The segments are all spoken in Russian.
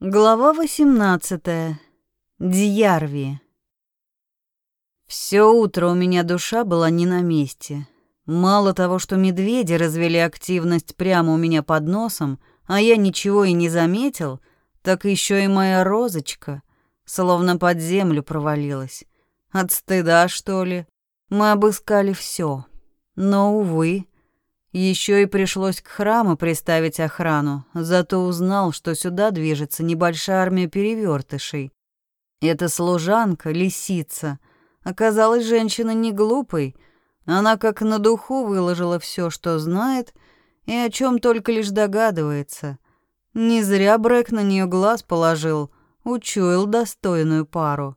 Глава 18. Дьярви. Все утро у меня душа была не на месте. Мало того, что медведи развели активность прямо у меня под носом, а я ничего и не заметил, так еще и моя розочка словно под землю провалилась. От стыда, что ли? Мы обыскали все, Но, увы, еще и пришлось к храму приставить охрану, зато узнал, что сюда движется небольшая армия перевертышей. Эта служанка, лисица, оказалась женщина не глупой. Она как на духу выложила все, что знает, и о чем только лишь догадывается. Не зря Брэк на нее глаз положил, учуял достойную пару.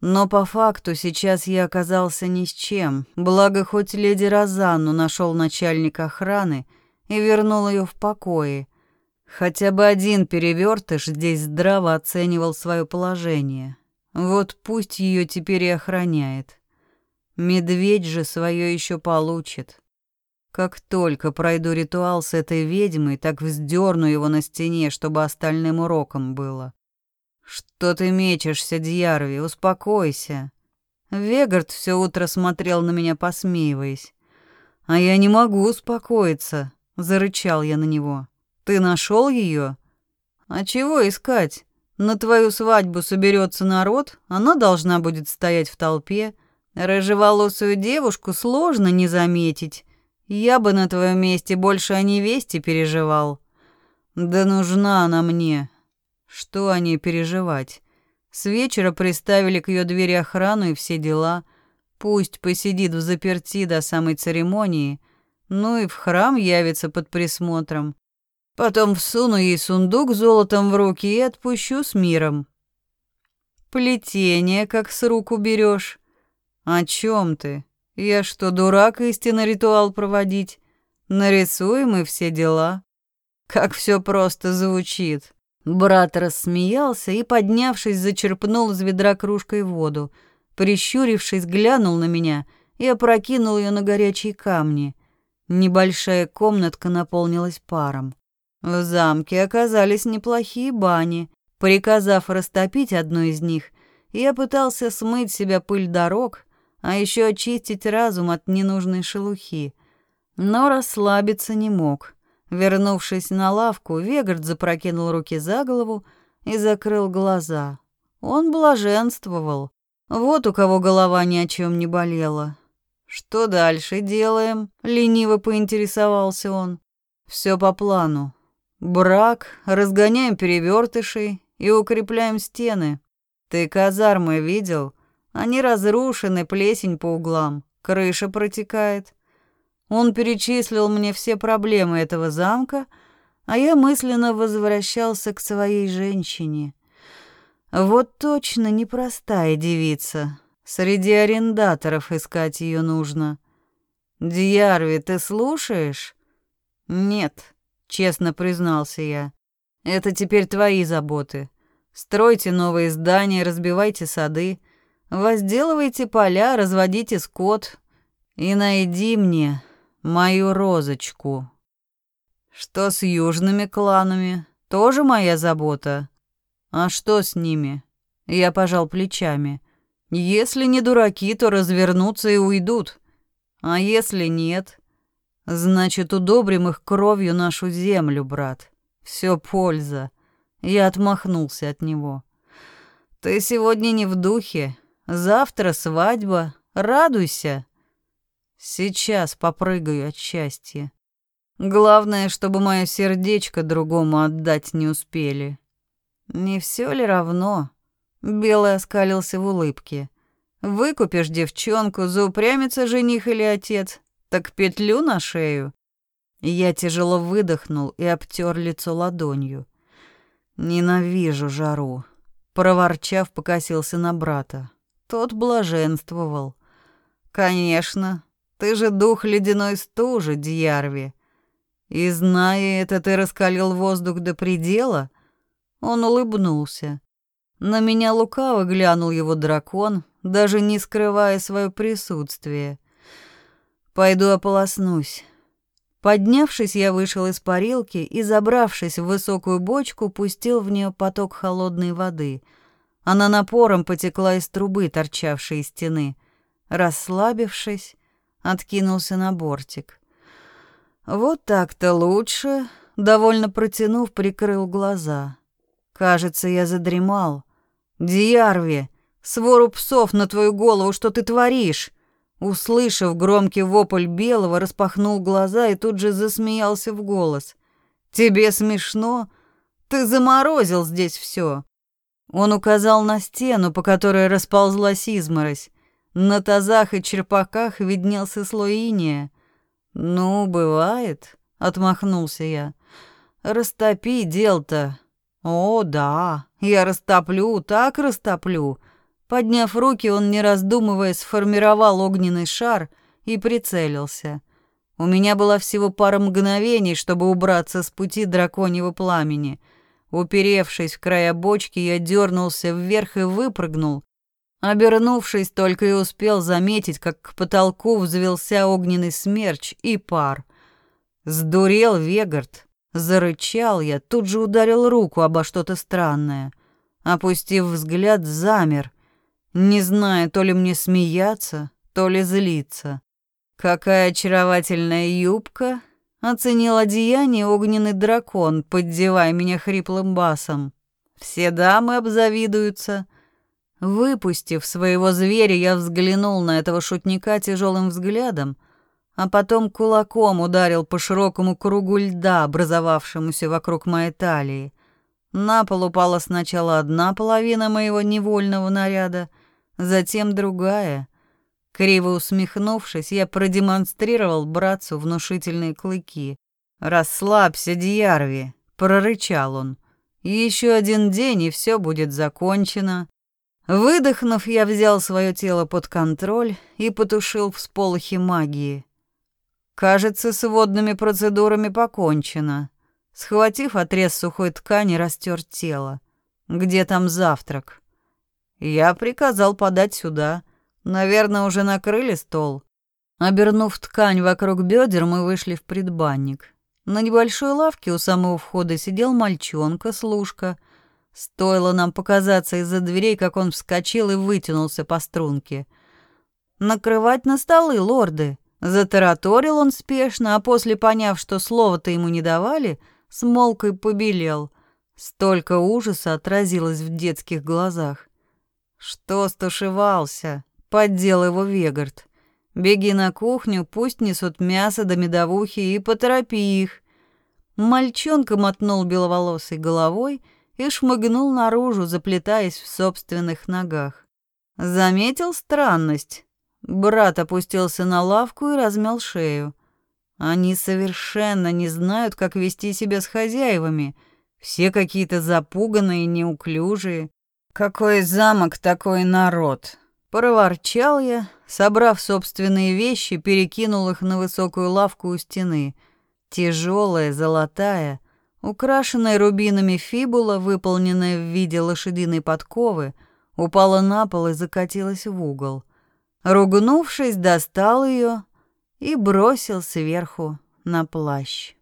Но по факту сейчас я оказался ни с чем. Благо, хоть леди Розанну нашел начальник охраны и вернул ее в покое. Хотя бы один перевертыш здесь здраво оценивал свое положение. Вот пусть ее теперь и охраняет. Медведь же свое еще получит. Как только пройду ритуал с этой ведьмой, так вздерну его на стене, чтобы остальным уроком было. «Что ты мечешься, Дьярви? Успокойся». Вегард все утро смотрел на меня, посмеиваясь. «А я не могу успокоиться», — зарычал я на него. «Ты нашел ее? «А чего искать? На твою свадьбу соберется народ, она должна будет стоять в толпе. Рыжеволосую девушку сложно не заметить. Я бы на твоем месте больше о невесте переживал. Да нужна она мне, что о ней переживать? С вечера приставили к ее двери охрану и все дела. Пусть посидит в заперти до самой церемонии, ну и в храм явится под присмотром. Потом всуну ей сундук золотом в руки и отпущу с миром. Плетение, как с рук уберешь. О чем ты? Я что, дурак истинно ритуал проводить? Нарисуем и все дела. Как все просто звучит. Брат рассмеялся и, поднявшись, зачерпнул из ведра кружкой воду. Прищурившись, глянул на меня и опрокинул ее на горячие камни. Небольшая комнатка наполнилась паром. В замке оказались неплохие бани. Приказав растопить одну из них, я пытался смыть себя пыль дорог, а еще очистить разум от ненужной шелухи. Но расслабиться не мог. Вернувшись на лавку, Вегард запрокинул руки за голову и закрыл глаза. Он блаженствовал. Вот у кого голова ни о чем не болела. «Что дальше делаем?» — лениво поинтересовался он. «Все по плану. Брак, разгоняем перевертышей и укрепляем стены. Ты казармы видел? Они разрушены, плесень по углам, крыша протекает. Он перечислил мне все проблемы этого замка, а я мысленно возвращался к своей женщине. Вот точно непростая девица. Среди арендаторов искать ее нужно. Дьярви, ты слушаешь? Нет, честно признался я. Это теперь твои заботы. Стройте новые здания, разбивайте сады, возделывайте поля, разводите скот и найди мне мою розочку. Что с южными кланами? Тоже моя забота. А что с ними? Я пожал плечами. Если не дураки, то развернутся и уйдут. А если нет, значит, удобрим их кровью нашу землю, брат. Все польза. Я отмахнулся от него. Ты сегодня не в духе. Завтра свадьба. Радуйся. Сейчас попрыгаю от счастья. Главное, чтобы мое сердечко другому отдать не успели. Не все ли равно? Белый оскалился в улыбке. Выкупишь девчонку, заупрямится жених или отец, так петлю на шею. Я тяжело выдохнул и обтер лицо ладонью. Ненавижу жару. Проворчав, покосился на брата. Тот блаженствовал. Конечно, ты же дух ледяной стужи, Дьярви. И зная это, ты раскалил воздух до предела?» Он улыбнулся. На меня лукаво глянул его дракон, даже не скрывая свое присутствие. «Пойду ополоснусь. Поднявшись, я вышел из парилки и, забравшись в высокую бочку, пустил в нее поток холодной воды. Она напором потекла из трубы, торчавшей из стены. Расслабившись, откинулся на бортик. Вот так-то лучше, довольно протянув, прикрыл глаза. Кажется, я задремал. Диарви, свору псов на твою голову, что ты творишь? Услышав громкий вопль белого, распахнул глаза и тут же засмеялся в голос. «Тебе смешно? Ты заморозил здесь все. Он указал на стену, по которой расползлась изморозь. На тазах и черпаках виднелся слой иния. «Ну, бывает», — отмахнулся я. «Растопи дел-то». «О, да, я растоплю, так растоплю». Подняв руки, он, не раздумывая, сформировал огненный шар и прицелился. У меня было всего пара мгновений, чтобы убраться с пути драконьего пламени. Уперевшись в края бочки, я дернулся вверх и выпрыгнул. Обернувшись, только и успел заметить, как к потолку взвелся огненный смерч и пар. Сдурел Вегард. Зарычал я, тут же ударил руку обо что-то странное. Опустив взгляд, замер — не знаю, то ли мне смеяться, то ли злиться. Какая очаровательная юбка, оценил одеяние огненный дракон, поддевая меня хриплым басом. Все дамы обзавидуются. Выпустив своего зверя, я взглянул на этого шутника тяжелым взглядом, а потом кулаком ударил по широкому кругу льда, образовавшемуся вокруг моей талии. На пол упала сначала одна половина моего невольного наряда, затем другая. Криво усмехнувшись, я продемонстрировал братцу внушительные клыки. «Расслабься, Дьярви», — прорычал он. «Еще один день, и все будет закончено». Выдохнув, я взял свое тело под контроль и потушил всполохи магии. Кажется, с водными процедурами покончено. Схватив отрез сухой ткани, растер тело. Где там завтрак? Я приказал подать сюда. Наверное, уже накрыли стол. Обернув ткань вокруг бедер, мы вышли в предбанник. На небольшой лавке у самого входа сидел мальчонка, служка. Стоило нам показаться из-за дверей, как он вскочил и вытянулся по струнке. «Накрывать на столы, лорды!» Затараторил он спешно, а после, поняв, что слова-то ему не давали, смолк и побелел. Столько ужаса отразилось в детских глазах. «Что стушевался?» — поддел его Вегард. «Беги на кухню, пусть несут мясо до медовухи и поторопи их». Мальчонка мотнул беловолосой головой и шмыгнул наружу, заплетаясь в собственных ногах. Заметил странность. Брат опустился на лавку и размял шею. Они совершенно не знают, как вести себя с хозяевами. Все какие-то запуганные, неуклюжие. «Какой замок, такой народ!» Проворчал я, собрав собственные вещи, перекинул их на высокую лавку у стены. Тяжелая, золотая, украшенная рубинами фибула, выполненная в виде лошадиной подковы, упала на пол и закатилась в угол. Ругнувшись, достал ее и бросил сверху на плащ.